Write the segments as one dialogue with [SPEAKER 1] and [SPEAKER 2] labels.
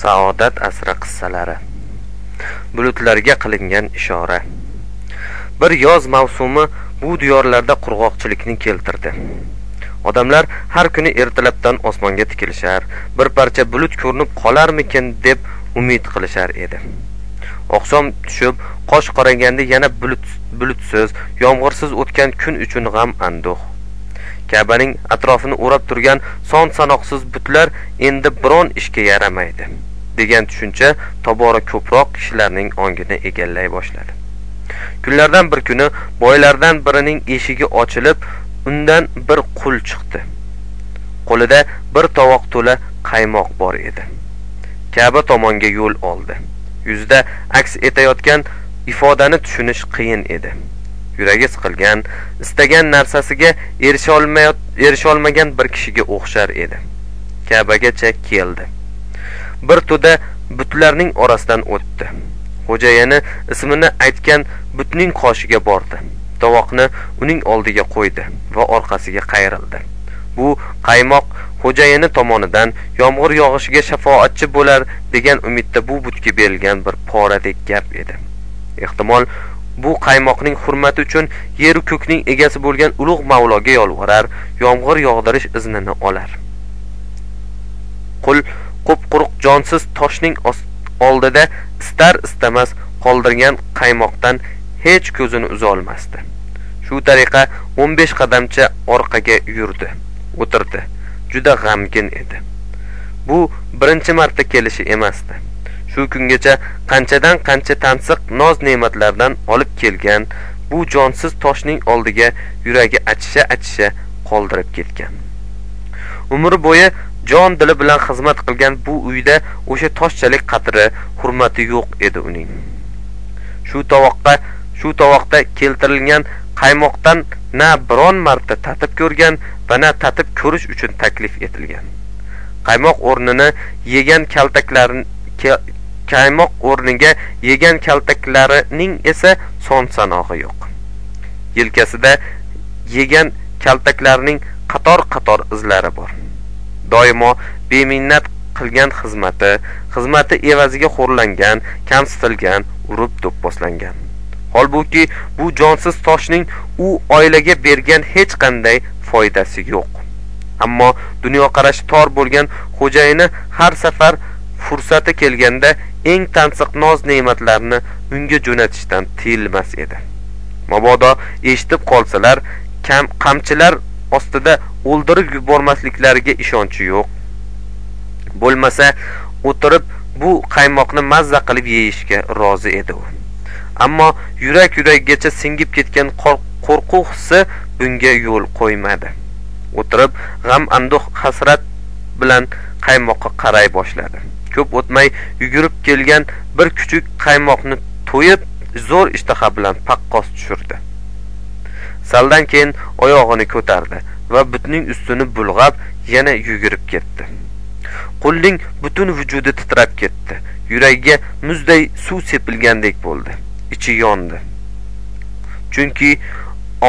[SPEAKER 1] saodat asri qissalari. Bulutlarga qilingan ishora. Bir yoz mavsumi bu diyorlarda qurg'oqchilikni keltirdi. Odamlar har kuni ertalabdan osmonga tikilishar bir parcha bulut ko'rinib qolarmikin deb umid qilishar edi. Oqshom tushib qosh qorayganda yana bulut bulutsiz yomg'irsiz o'tgan kun uchun g'am anduh. Kabaning atrofini o'rab turgan son sanoqsiz butlar endi biron ishga yaramaydi. Degan tushuncha tobora ko'proq kishilarning ongini egallay boshladi. Kunlardan bir kuni boylardan birining eshigi ochilib undan bir qul chiqdi. Qo'lida bir tovoq to'la qaymoq bor edi. Kaba tomonga yo'l oldi. Yuzida aks etayotgan ifodani tushunish qiyin edi. Yuragi siqilgan istagan narsasiga erisholmagan bir kishiga o'xshar edi. Kabagacha keldi. Bir to'da butlarning orasidan o'tdi. Xo'jayini ismini aytgan butning qoshiga bordi. Tovoqni uning oldiga qo'ydi va orqasiga qayrildi. Bu qaymoq xo'jayini tomonidan yomg'ir yog'ishiga shafoatchi bo'lar degan umidda bu butga berilgan bir poradek gap edi. Ehtimol bu qaymoqning hurmati uchun yeru ko'kning egasi bo'lgan ulug' mavloga yolvorar yomg'ir yog'dirish iznini olar. Qul qup quruq jonsiz toshning oldida istar istamas qoldirgan qaymoqdan hech ko'zini uzolmasdi shu tariqa o'n besh qadamcha orqaga yurdi o'tirdi. Juda g'amgin edi. Bu birinchi marta kelishi emasdi. Shu kungacha qanchadan qancha tansiq noz ne'matlardan olib kelgan bu jonsiz toshning oldiga yuragi achisha achisha qoldirib ketgan. Umr bo'yi jon dili bilan xizmat qilgan bu uyda o'sha toshchalik qadri hurmati yo'q edi uning. Shu tovoqqa shu tovoqda keltirilgan qaymoqdan na biron marta tatib ko'rgan va na tatib ko'rish uchun taklif etilgan. Qaymoq o'rnini yegan kaltaklarini qaymoq o'rniga yegan kaltaklarining esa son sanog'i yo'q. Yelkasida yegan kaltaklarning qator qator izlari bor. Doimo beminnat qilgan xizmati xizmati evaziga xo'rlangan kamsitilgan urib do'pposlangan holbuki bu jonsiz toshning u oilaga bergan hech qanday foydasi yo'q. Ammo dunyoqarashi tor bo'lgan xo'jayini har safar fursati kelganda eng tansiq noz ne'matlarni unga jo'natishdan tiyilmas edi. Mabodo eshitib qolsalar kam qamchilar ostida o'ldirib yubormasliklariga ishonchi yo'q. Bo'lmasa o'tirib bu qaymoqni mazza qilib yeyishga rozi edi u. Ammo yurak yuragigacha singib ketgan qo'rquv hissi bunga yo'l qo'ymadi. O'tirib g'am anduh hasrat bilan qaymoqqa qaray boshladi. Ko'p o'tmay yugurib kelgan bir kuchuk qaymoqni to'yib zo'r ishtaha bilan paqqos tushirdi. Saldan keyin oyog'ini ko'tardi va butning ustini bulg'ab yana yugurib ketdi. Qulning butun vujudi titrab ketdi. Yuragiga muzday suv sepilgandek bo'ldi. Ichi yondi. Chunki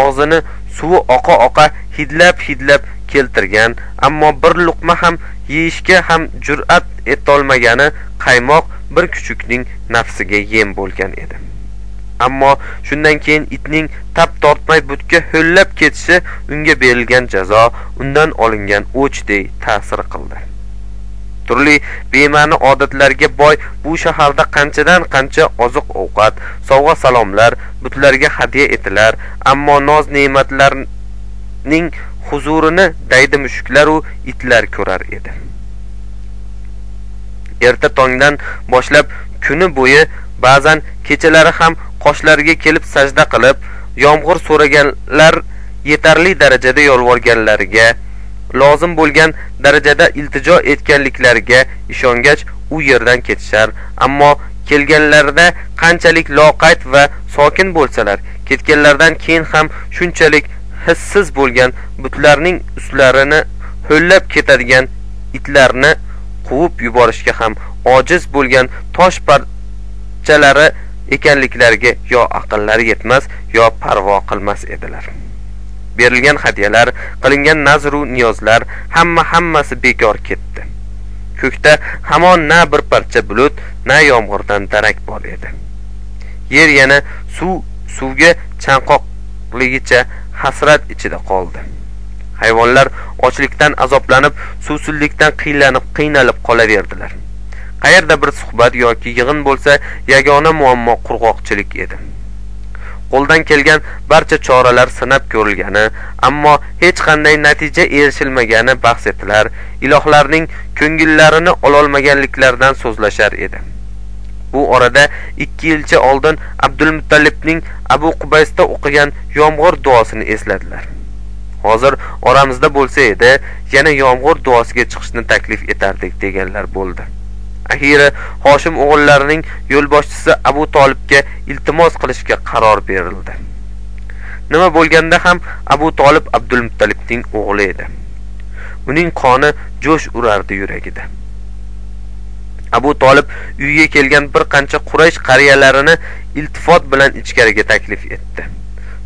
[SPEAKER 1] og'zini suvi oqa oqa hidlab hidlab keltirgan ammo bir luqma ham yeyishga ham jur'at etolmagani qaymoq bir kuchukning nafsiga yem bo'lgan edi. Ammo shundan keyin itning tap tortmay butga ho'llab ketishi unga berilgan jazo undan olingan o'chdek ta'sir qildi. Turli bema'ni odatlarga boy bu shaharda qanchadan qancha oziq ovqat sovg'a salomlar butlarga hadya etilar ammo noz ne'matlarning huzurini daydi mushuklaru itlar ko'rar edi. Erta tongdan boshlab kuni bo'yi ba'zan kechalari ham qoshlariga kelib sajda qilib yomg'ir so'raganlar yetarli darajada yolvorganlariga lozim bo'lgan darajada iltijo etganliklariga ishongach u yerdan ketishar. Ammo kelganlarida qanchalik loqayd va sokin bo'lsalar ketganlaridan keyin ham shunchalik hissiz bo'lgan butlarning ustlarini ho'llab ketadigan itlarni quvib yuborishga ham ojiz bo'lgan tosh parchalari ekanliklariga yo aqllari yetmas yo parvo qilmas edilar. Berilgan hadyalar qilingan nazru niyozlar hamma hammasi bekor ketdi. Ko'kda hamon na bir parcha bulut na yomg'irdan darak bor edi. Yer yana suv suvga chanqoqligicha hasrat ichida qoldi. Hayvonlar ochlikdan azoblanib suvsizlikdan qiynalib qiynalib qolaverdilar. Qayerda bir suhbat yoki yig'in bo'lsa yagona muammo qurg'oqchilik edi. Qo'ldan kelgan barcha choralar sinab ko'rilgani ammo hech qanday natija erishilmagani bahs etilar ilohlarning ko'ngillarini ololmaganliklaridan so'zlashar edi. Bu orada ikki yilcha oldin abdulmuttalibning abu qubaysda o'qigan yomg'ir duosini esladilar. Hozir oramizda bo'lsa edi yana yomg'ir duosiga chiqishni taklif etardik deganlar bo'ldi. Axiyri hoshim o'g'illarining yo'lboshchisi abu tolibga iltimos qilishga qaror berildi. Nima bo'lganda ham abu tolib abdulmuttalibning o'g'li edi. Uning qoni jo'sh urardi yuragida. Abu tolib uyga kelgan bir qancha quraysh qariyalarini iltifot bilan ichkariga taklif etdi.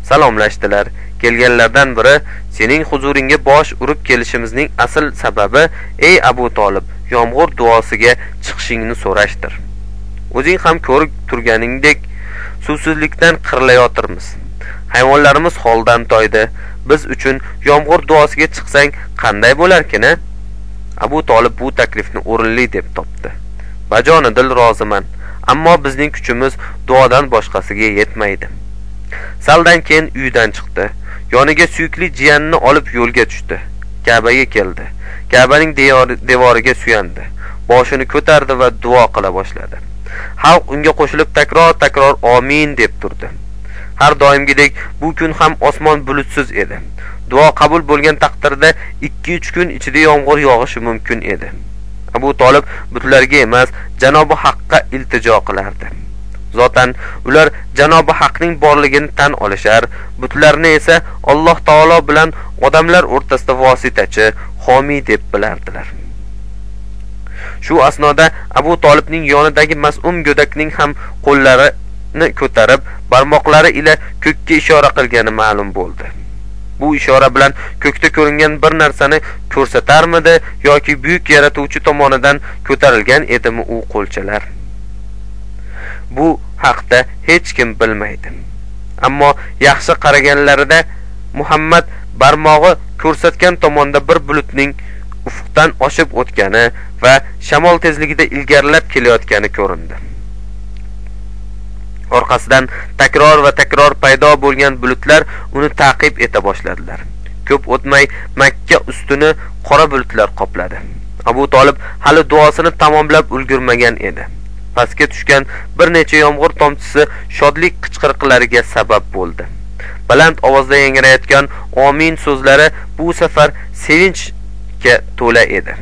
[SPEAKER 1] Salomlashdilar. Kelganlardan biri sening huzuringga bosh urib kelishimizning asl sababi ey abu tolib yomg'ir duosiga chiqishingni so'rashdir. O'zing ham ko'rib turganingdek suvsizlikdan qirilayotirmiz. Hayvonlarimiz holdan toydi. Biz uchun yomg'ir duosiga chiqsang qanday bo'larkin a abu tolib bu taklifni o'rinli deb topdi. Bajonidil roziman ammo bizning kuchimiz duodan boshqasiga yetmaydi. Saldan keyin uydan chiqdi. Yoniga suyukli jiyanini olib yo'lga tushdi. Kabaga keldi. Kabaning devoriga suyandi. Boshini ko'tardi va duo qila boshladi. Xalq unga qo'shilib takror takror omin deb turdi. Har doimgidek bu kun ham osmon bulutsiz edi. Duo qabul bo'lgan taqdirda ikki uch kun ichida yomg'ir yog'ishi mumkin edi. Abu tolib butlarga emas janobi haqqa iltijo qilardi. Zotan ular janobi haqning borligini tan olishar butlarni esa alloh taolo bilan odamlar o'rtasida vositachi homiy deb bilardilar. Shu asnoda abu tolibning yonidagi mas'um go'dakning ham qo'llarini ko'tarib barmoqlari ila ko'kka ishora qilgani ma'lum bo'ldi. Bu ishora bilan ko'kda ko'ringan bir narsani ko'rsatarmidi yoki buyuk yaratuvchi tomonidan ko'tarilgan edimi u qo'lchalar? Bu haqda hech kim bilmaydi. Ammo yaxshi qaraganlarida muhammad barmog'i ko'rsatgan tomonda bir bulutning ufqdan oshib o'tgani va shamol tezligida ilgarilab kelayotgani ko'rindi. Orqasidan takror va takror paydo bo'lgan bulutlar uni ta'qib eta boshladilar. Ko'p o'tmay makka ustini qora bulutlar qopladi. Abu tolib hali duosini tamomlab ulgurmagan edi. Pastga tushgan bir necha yomg'ir tomchisi shodlik qichqiriqlariga sabab bo'ldi. Baland ovozda yangrayotgan omin so'zlari bu safar sevinchga to'la edi.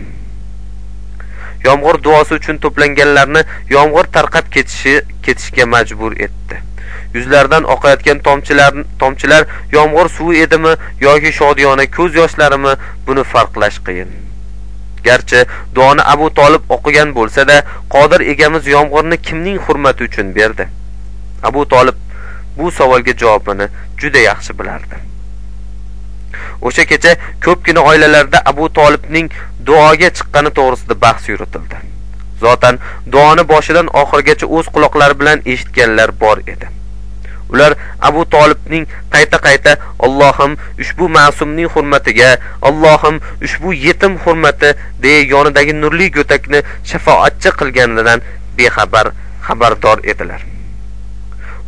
[SPEAKER 1] Yomg'ir duosi uchun to'planganlarni yomg'ir tarqab ketishi ketishga majbur etdi. Yuzlaridan oqayotgan tomchilar tomchilar yomg'ir suvi edimi yoki shodiyona ko'z yoshlarimi buni farqlash qiyin. Garchi duoni abu tolib o'qigan bo'lsa-da, qodir egamiz yomg'irni kimning hurmati uchun berdi? Abu tolib bu savolga javobini juda yaxshi bilardi. O'sha kecha ko'pgina oilalarda abu tolibning duoga chiqqani to'g'risida bahs yuritildi. Zotan duoni boshidan oxirigacha o'z quloqlari bilan eshitganlar bor edi. Ular abu tolibning qayta qayta allohim ushbu ma'sumning hurmatiga allohim ushbu yetim hurmati deya yonidagi nurli go'takni shafoatchi qilganidan bexabar xabardor edilar.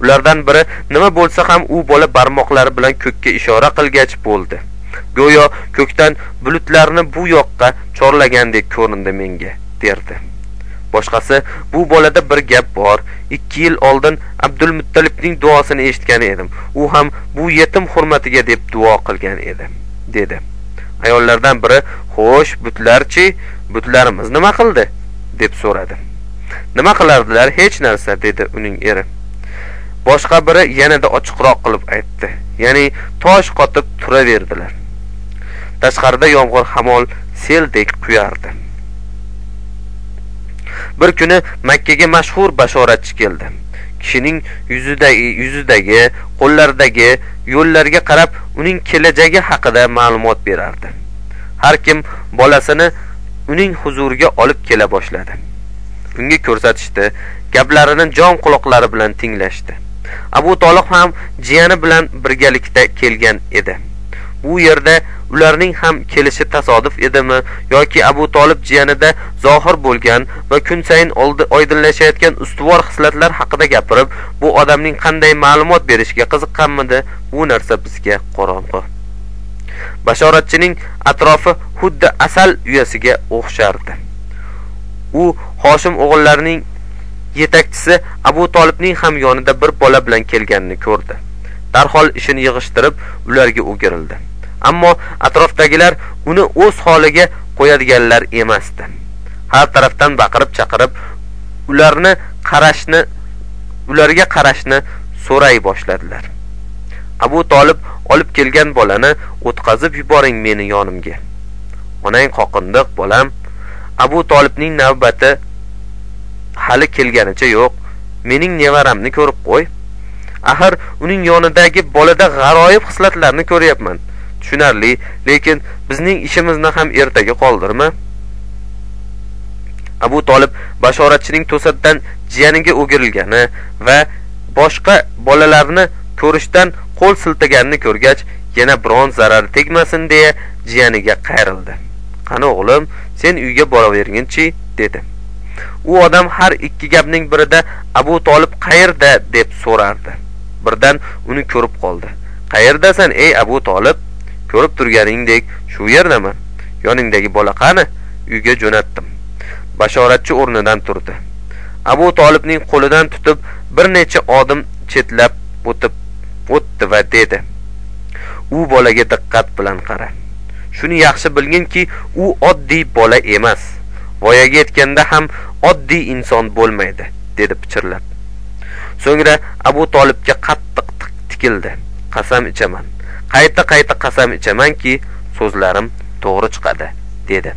[SPEAKER 1] Ulardan biri nima bo'lsa ham u bola barmoqlari bilan ko'kka ishora qilgach bo'ldi. Go'yo ko'kdan bulutlarni bu yoqqa chorlagandek ko'rindi menga derdi. Boshqasi bu bolada bir gap bor. Ikki yil oldin abdulmuttalibning duosini eshitgan edim. U ham bu yetim hurmatiga deb duo qilgan edi dedi. Ayollardan biri xo'sh butlarchi butlarimiz nima qildi? deb so'radi. Nima qilardilar? Hech narsa dedi uning eri. Boshqa biri yanada ochiqroq qilib aytdi. Ya'ni tosh qotib turaverdilar. Tashqarida yomg'ir hamol seldek quyardi bir kuni makkaga mashhur bashoratchi keldi. Kishining yuzidagi yuzidagi qo'llaridagi yo'llarga qarab uning kelajagi haqida ma'lumot berardi. Har kim bolasini uning huzuriga olib kela boshladi. Unga ko'rsatishdi gaplarini jon quloqlari bilan tinglashdi. Abu tolib ham jiyani bilan birgalikda kelgan edi. Bu yerda ularning ham kelishi tasodif edimi yoki abu tolib jiyanida zohir bo'lgan va kun sayin oydinlashayotgan ustuvor xislatlar haqida gapirib bu odamning qanday ma'lumot berishiga qiziqqanmidi? Bu narsa bizga qorong'u bashoratchining atrofi xuddi asal uyasiga o'xshardi. U hoshim o'g'illarining yetakchisi abu tolibning ham yonida bir bola bilan kelganini ko'rdi. Darhol ishini yig'ishtirib ularga o'girildi. Ammo atrofdagilar uni o'z holiga qo'yadiganlar emasdi. Har tarafdan baqirib chaqirib ularni qarashni ularga qarashni so'ray boshladilar. Abu tolib olib kelgan bolani o'tkazib yuboring meni yonimga. Onang qoqindiq bolam. Abu tolibning navbati hali kelganicha yo'q. Mening nevaramni ko'rib qo'y. Axir uning yonidagi bolada g'aroyib xislatlarni ko'ryapman. Tushunarli lekin bizning ishimizni ham ertaga qoldirma. Abu tolib bashoratchining to'satdan jiyaniga o'girilgani va boshqa bolalarni ko'rishdan qo'l siltaganini ko'rgach yana biron zarar tegmasin deya jiyaniga qayrildi. Qani o'g'lim sen uyga boraverginchi dedi. U odam har ikki gapning birida abu tolib qayerda? deb so'rardi. Birdan uni ko'rib qoldi. Qayerdasan ey abu tolib? Ko'rib turganingdek shu yerdaman yoningdagi bola qani? Uyga jo'natdim. Bashoratchi o'rnidan turdi. Abu tolibning qo'lidan tutib bir necha odim chetlab o'tib o'tdi va dedi u bolaga diqqat bilan qara. Shuni yaxshi bilginki u oddiy bola emas. Voyaga yetganda ham oddiy inson bo'lmaydi dedi pichirlab. So'ngra abu tolibga qattiq tikildi. Qasam ichaman. Qayta qayta qasam ichamanki so'zlarim to'g'ri chiqadi dedi.